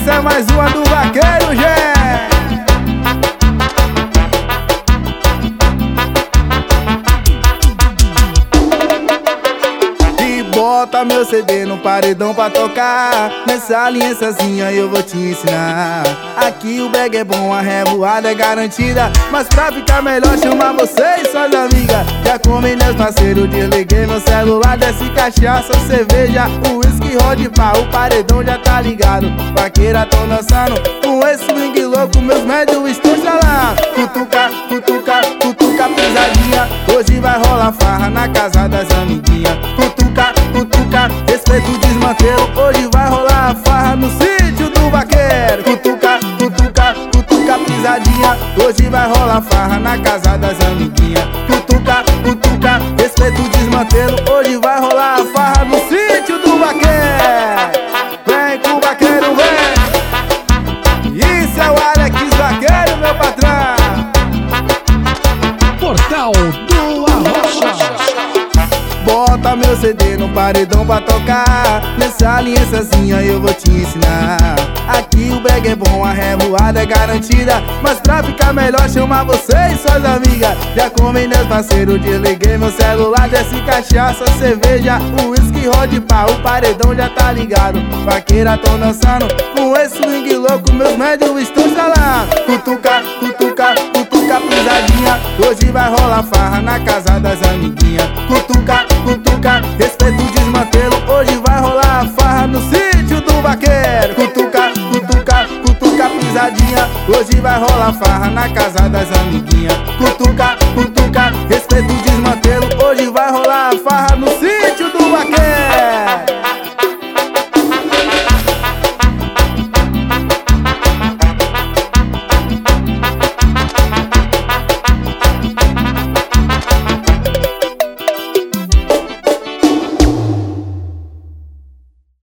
Essa é mais uma do vaqueiro, gente. Bota meu CD no paredão pra tocar. Nessa aliançazinha eu vou te ensinar. Aqui o bag é bom, a revoada é garantida. Mas pra ficar melhor chamar você e suas Já comem meus parceiros, desliguei meu celular Desce cachaça, cerveja, uísque, rode pá O paredão já tá ligado, vaqueira tão dançando Com esse swing louco, meus médios estão estralando. Cutuca, cutuca, cutuca pisadinha Hoje vai rolar farra na casa das amiguinhas. Cutuca, cutuca, respeito desmantelo Hoje vai rolar farra no sítio do vaqueiro. Cutuca, cutuca, cutuca pisadinha Hoje vai rolar farra na casa das amiguinhas Bota meu CD no paredão pra tocar. Nessa aliançazinha eu vou te ensinar. Aqui o brega é bom, a revoada é garantida. Mas pra ficar melhor chamar você e suas amigas. Já comem meus parceiros, desliguei meu celular Desce cachaça, cerveja, uísque, rode pá. O paredão já tá ligado, vaqueira tão dançando Com esse swing louco. Meus médios estão estralando Cutuca, cutuca, cutuca pisadinha. Hoje vai rolar farra na casa das amiguinhas Cutuca, cutuca, respeito desmantelo. Hoje vai rolar a farra no sítio do vaqueiro. Cutuca, cutuca, cutuca pisadinha. Hoje vai rolar farra na casa das amiguinhas Cutuca,